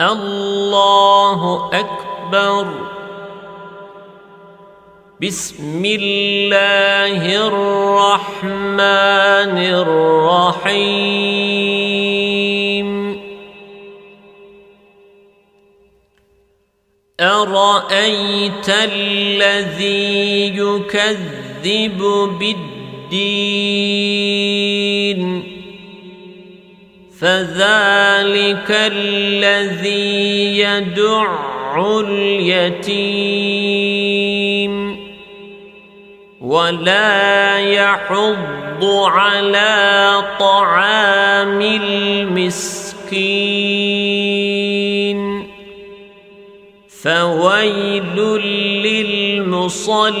الله أكبر. بسم الله الرحمن الرحيم. أرأيت الذي يكذب بالدين؟ فذلك الذي يدع اليتيم ولا يحض على طعام المسكين. فويل للمصلين.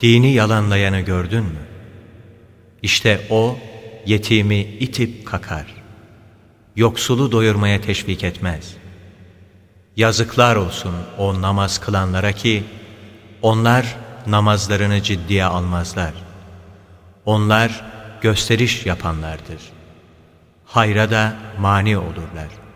Dini yalanlayanı gördün mü? İşte o yetimi itip kakar. Yoksulu doyurmaya teşvik etmez. Yazıklar olsun o namaz kılanlara ki onlar namazlarını ciddiye almazlar. Onlar gösteriş yapanlardır. Hayra da mani olurlar.''